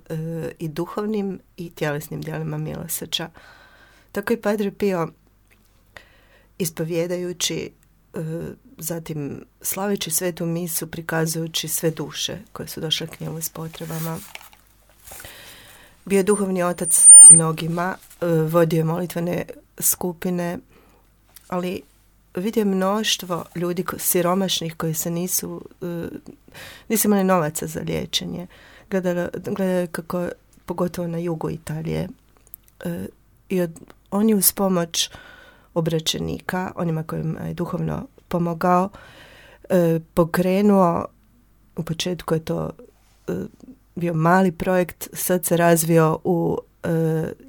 i duhovnim i tjelesnim djelima milosrđa. Tako i Padre Pio ispovjedajući e, zatim slaveći svetu misu prikazujući sve duše koje su došle k njemu s potrebama. Bio je duhovni otac mnogima, e, vodio je molitvene skupine, ali vidio mnoštvo ljudi siromašnih koji se nisu, e, nisu imali novaca za liječenje. Gledaju kako, pogotovo na jugu Italije. E, I od, on je uz pomoć obraćenika, onima kojima je duhovno pomogao, pokrenuo, u početku je to bio mali projekt, sad se razvio u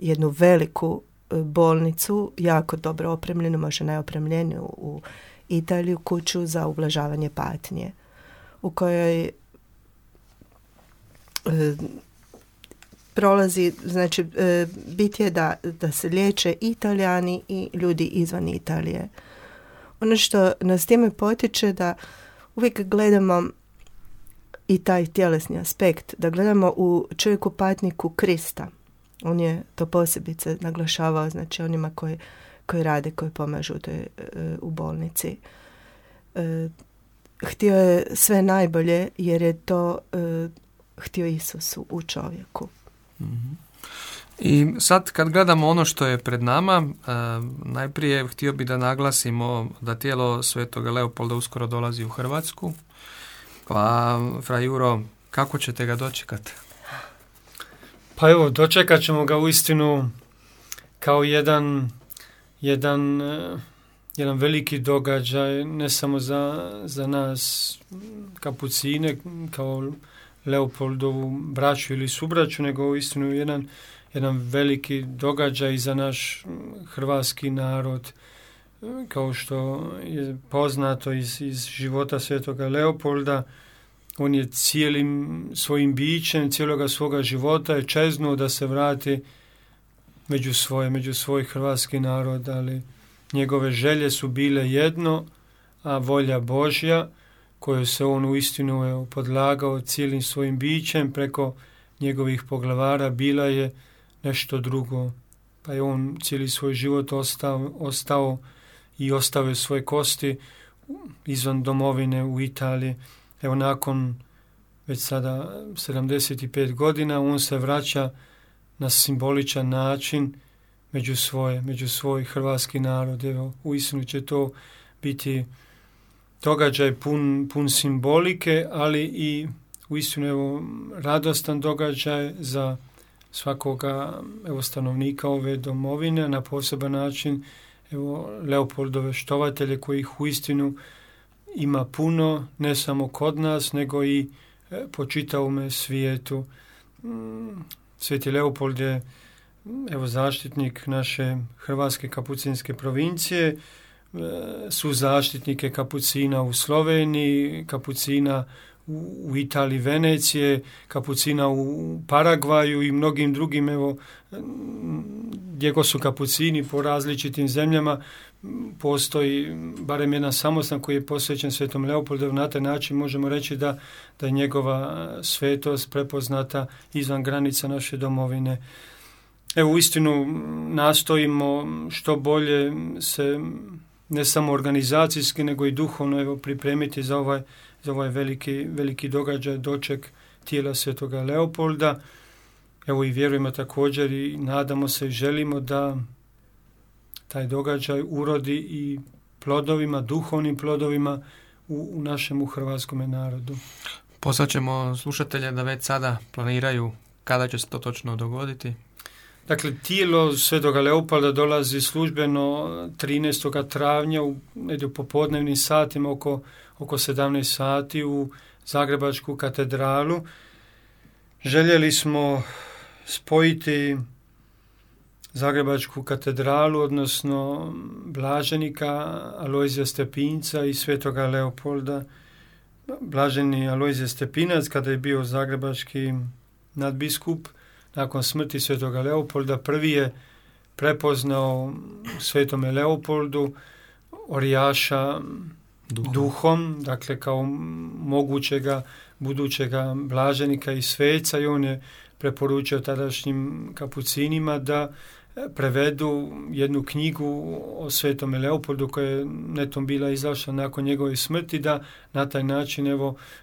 jednu veliku bolnicu, jako dobro opremljenu, možda najopremljeniju u Italiju, kuću za ublažavanje patnje, u kojoj e, prolazi, znači e, bit je da, da se liječe italijani i ljudi izvan Italije. Ono što nas time potiče da uvijek gledamo i taj tjelesni aspekt, da gledamo u čovjeku patniku Krista – on je to posebice naglašavao, znači onima koji, koji rade, koji pomažu toj, e, u bolnici. E, htio je sve najbolje jer je to e, htio Isusu u čovjeku. Mhm. I sad kad gledamo ono što je pred nama, najprije htio bi da naglasimo da tijelo svetoga Leopolda uskoro dolazi u Hrvatsku. Pa, Fra Juro, kako ćete ga dočekati? Pa evo, dočekat ćemo ga u istinu kao jedan, jedan, eh, jedan veliki događaj, ne samo za, za nas kapucine, kao Leopoldovu braću ili subraću, nego u istinu jedan, jedan veliki događaj za naš hrvatski narod, kao što je poznato iz, iz života svetoga Leopolda, on je cijelim svojim bićem, cijeloga svoga života je čeznuo da se vrati među svoje, među svoj hrvatski narod, ali njegove želje su bile jedno, a volja Božja, koju se on u istinu je podlagao cijelim svojim bićem preko njegovih poglavara, bila je nešto drugo. Pa je on cijeli svoj život ostao, ostao i ostavio svoje kosti izvan domovine u Italiji Evo nakon već sada 75 godina on se vraća na simboličan način među svoje, među svoj hrvatski narod. Evo, uistinu će to biti događaj pun, pun simbolike, ali i uistinu evo radostan događaj za svakoga evo stanovnika ove domovine na poseban način evo Leopoldove štovatelje koji ih uistinu ima puno, ne samo kod nas, nego i e, po čitavome svijetu. Mm, Sveti Leopold je evo zaštitnik naše Hrvatske kapucinske provincije, e, su zaštitnike kapucina u Sloveniji, kapucina u Italiji, Venecije, kapucina u Paragvaju i mnogim drugim, evo, gdje su kapucini po različitim zemljama, postoji barem jedan samostan koji je posvećen svetom Leopoldu, na taj način možemo reći da, da je njegova svetost prepoznata izvan granica naše domovine. Evo, istinu nastojimo što bolje se ne samo organizacijski, nego i duhovno evo, pripremiti za ovaj, za ovaj veliki, veliki događaj, doček tijela svetoga Leopolda. Evo i vjerujemo također i nadamo se i želimo da taj događaj urodi i plodovima, duhovnim plodovima u, u našem u hrvatskom narodu. Poslaćemo slušatelje da već sada planiraju kada će se to točno dogoditi. Dakle, tijelo Svetoga Leopolda dolazi službeno 13. travnja u, u popodnevnim satima oko, oko 17 sati u Zagrebačku katedralu. Željeli smo spojiti Zagrebačku katedralu, odnosno blaženika Alojzija Stepinca i svetoga Leopolda. Blaženi Alojzija Stepinac, kada je bio zagrebački nadbiskup, nakon smrti svetoga Leopolda, prvi je prepoznao svetome Leopoldu orijaša duhom. duhom, dakle kao mogućega budućega blaženika i sveca i on je preporučio tadašnjim kapucinima da prevedu jednu knjigu o Svetome Leopoldu koja je netom bila izašla nakon njegove smrti da na taj način evo e,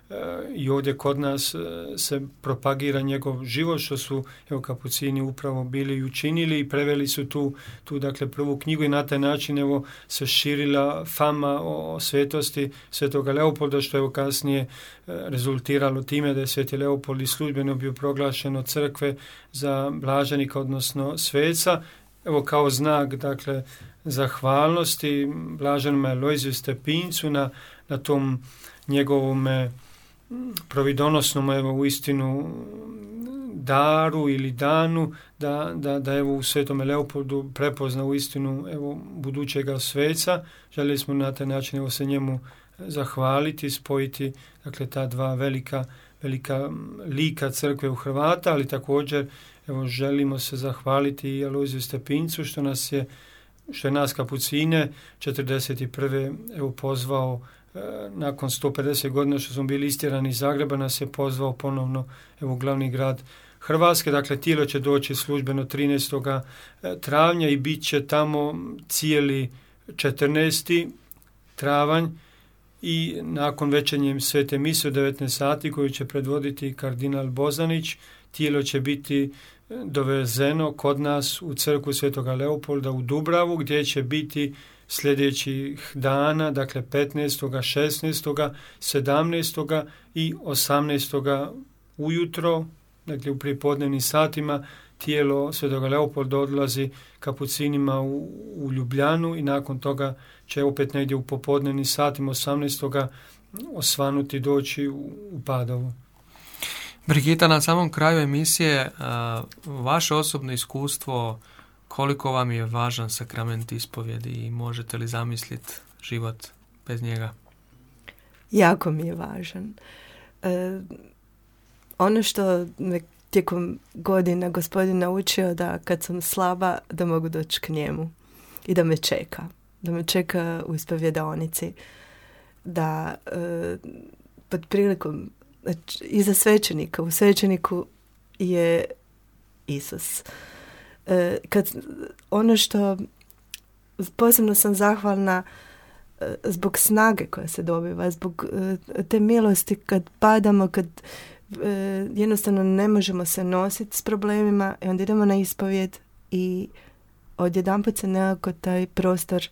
i ovdje kod nas e, se propagira njegov život što su evo kapucini upravo bili i učinili i preveli su tu, tu dakle prvu knjigu i na taj način evo se širila fama o svetosti Svetoga Leopolda što je kasnije e, rezultiralo time da je Sveti Leopold i službeno bio proglašen od crkve za blaženika odnosno sveca. Evo kao znak dakle zahvalnosti blaženom Elojziju Stepincu na, na tom njegovom providonosnom evo u istinu daru ili danu da, da, da evo u Svetome Leopoldu prepozna u istinu evo budućega sveca. Željeli smo na taj način evo se njemu zahvaliti, spojiti dakle ta dva velika, velika lika crkve u Hrvata, ali također Evo, želimo se zahvaliti i Aluziju Stepincu što nas je, što je nas kapucine 41. evo pozvao nakon 150 godina što smo bili istjerani iz Zagreba nas je pozvao ponovno evo glavni grad Hrvatske, dakle tijelo će doći službeno 13. E, travnja i bit će tamo cijeli 14. travanj i nakon večernjem svete mise u 19 sati koju će predvoditi kardinal Bozanić, tijelo će biti dovezeno kod nas u crkvu Svetoga Leopolda u Dubravu gdje će biti sljedećih dana, dakle 15., 16., 17. i 18. ujutro, dakle u pripodnevnim satima, tijelo Svetoga Leopolda odlazi kapucinima u, u Ljubljanu i nakon toga će opet negdje u popodnevnim satima 18. osvanuti doći u, u Padovu. Brigita, na samom kraju emisije, vaše osobno iskustvo, koliko vam je važan sakrament ispovjedi i možete li zamisliti život bez njega? Jako mi je važan. E, ono što me tijekom godina gospodin naučio da kad sam slaba da mogu doći k njemu i da me čeka. Da me čeka u ispovjedonici. Da e, pod prilikom znači, iza svećenika, u svećeniku je Isus. E, kad, ono što posebno sam zahvalna e, zbog snage koja se dobiva, zbog e, te milosti kad padamo, kad jednostavno ne možemo se nositi s problemima i onda idemo na ispovjed i odjedanput se nekako taj prostor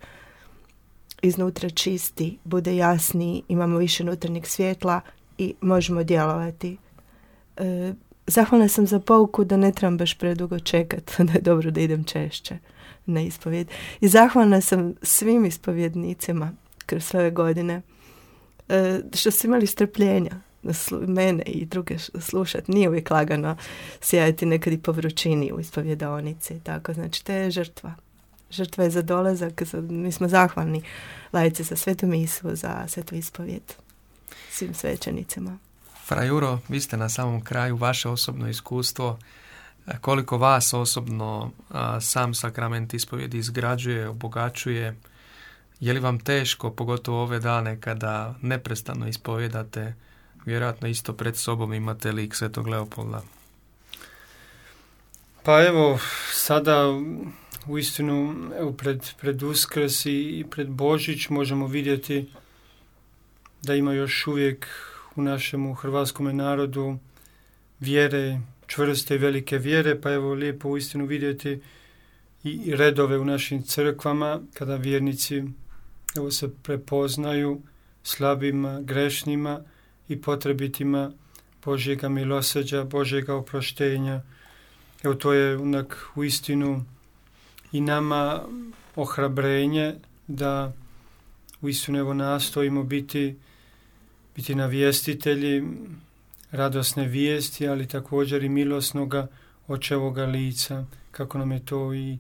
iznutra čisti, bude jasniji, imamo više unutarnjeg svjetla, i možemo djelovati. Zahvalna sam za pouku da ne trebam baš predugo čekati, [laughs] da je dobro da idem češće na ispovjed. I zahvalna sam svim ispovjednicima kroz sve ove godine e, što su imali strpljenja mene i druge slušati. Nije uvijek lagano sjajati nekad i po vrućini u ispovjedonici. Tako, znači, to je žrtva. Žrtva je za dolazak, mi smo zahvalni lajci za svetu misu, za svetu ispovjed svim svećenicima. Frajuro, vi ste na samom kraju vaše osobno iskustvo koliko vas osobno sam sakrament ispovjedi izgrađuje, obogaćuje, je li vam teško, pogotovo ove dane kada neprestano ispovjedate, vjerojatno isto pred sobom imate lik Svetog Leopolda? Pa evo, sada u istinu evo, pred, pred Uskrs i pred Božić možemo vidjeti da ima još uvijek u našemu hrvatskom narodu vjere, čvrste i velike vjere, pa evo lijepo uistinu vidjeti i redove u našim crkvama kada vjernici evo se prepoznaju slabima, grešnima i potrebitima Božjega milosrđa, Božjega oproštenja. Evo to je onak u istinu i nama ohrabrenje da u istinu evo nastojimo biti biti navjestitelji radosne vijesti, ali također i milosnoga očevoga lica, kako nam je to i,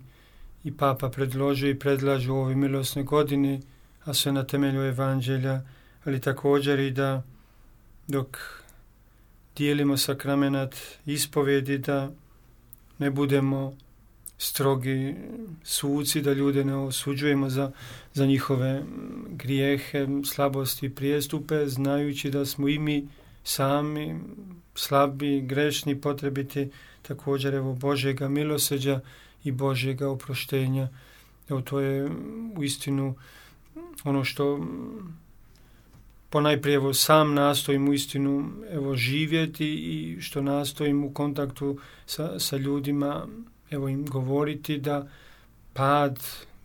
i papa predložio i predlažu u ovoj milosnoj godini, a sve na temelju evanđelja, ali također i da dok dijelimo sakramenat ispovjedi da ne budemo strogi suci, da ljude ne osuđujemo za, za njihove grijehe, slabosti i prijestupe, znajući da smo i mi sami slabi, grešni, potrebiti također evo Božjega milosrđa i Božjega oproštenja. Evo to je u istinu ono što ponajprije evo sam nastojim u istinu evo živjeti i što nastojim u kontaktu sa, sa ljudima evo im govoriti da pad,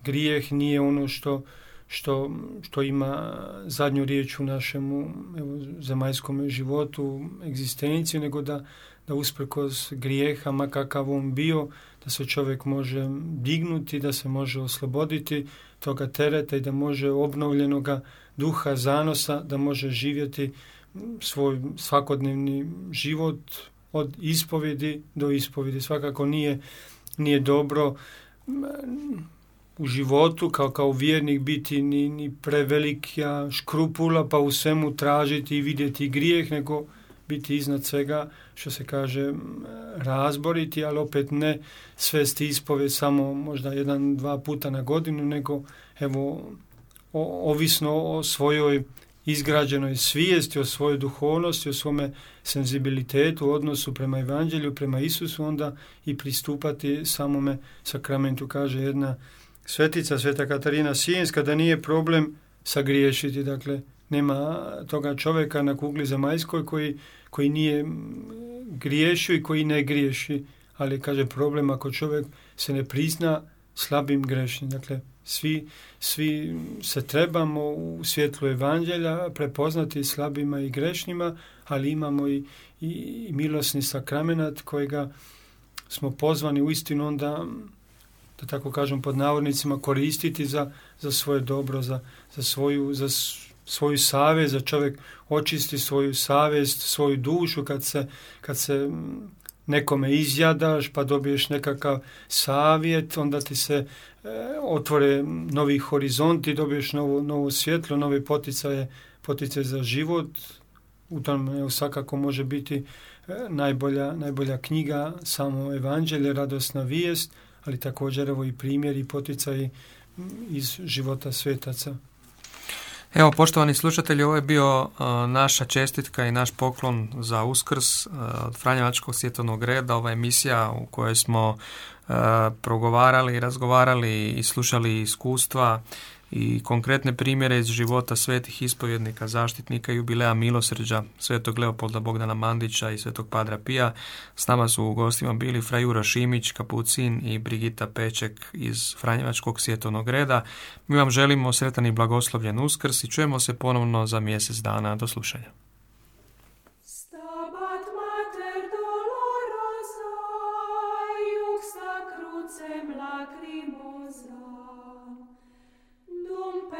grijeh nije ono što, što, što ima zadnju riječ u našemu evo, zemaljskom životu, egzistenciji, nego da, da usprkos grijeha, on bio, da se čovjek može dignuti, da se može osloboditi toga tereta i da može obnovljenoga duha, zanosa, da može živjeti svoj svakodnevni život od ispovjedi do ispovjedi. Svakako nije nije dobro u životu kao kao vjernik biti ni, ni prevelika škrupula pa u svemu tražiti i vidjeti grijeh nego biti iznad svega što se kaže razboriti ali opet ne svesti ispove samo možda jedan dva puta na godinu nego evo ovisno o svojoj izgrađenoj svijesti o svojoj duhovnosti, o svome senzibilitetu, odnosu prema evanđelju, prema Isusu, onda i pristupati samome sakramentu. Kaže jedna svetica, sveta Katarina Sijenska, da nije problem sagriješiti. Dakle, nema toga čovjeka na kugli zemaljskoj koji, koji nije griješio i koji ne griješi. Ali, kaže, problem ako čovjek se ne prizna slabim grešnim. Dakle, svi, svi se trebamo u svjetlu evanđelja prepoznati slabima i grešnjima, ali imamo i, i milosni sakramenat kojega smo pozvani u istinu onda da tako kažem pod navodnicima koristiti za, za svoje dobro, za, za svoju, za svoju savjest, za čovjek očisti svoju savjest, svoju dušu kad se, kad se nekome izjadaš pa dobiješ nekakav savjet, onda ti se e, otvore novi horizonti, dobiješ novo, novo svjetlo, nove poticaje, poticaje za život. U tom evo, svakako može biti e, najbolja, najbolja knjiga samo evanđelje, radosna vijest, ali također evo i primjer i poticaji iz života svetaca. Evo, poštovani slušatelji, ovo je bio naša čestitka i naš poklon za Uskrs uh, od Franjevačkog svjetovnog reda, ova emisija u kojoj smo progovarali, razgovarali i slušali iskustva i konkretne primjere iz života svetih ispovjednika, zaštitnika jubileja milosrđa, svetog Leopolda Bogdana Mandića i svetog Padra Pija. S nama su u gostima bili Frajura Šimić, Kapucin i Brigita Peček iz Franjevačkog svjetovnog reda. Mi vam želimo sretan i blagoslovljen uskrs i čujemo se ponovno za mjesec dana. Do slušanja.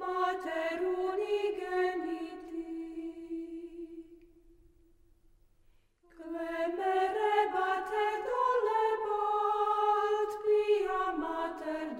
Mater unigeniti, clemere bat et olebalt, pia mater dolebalt,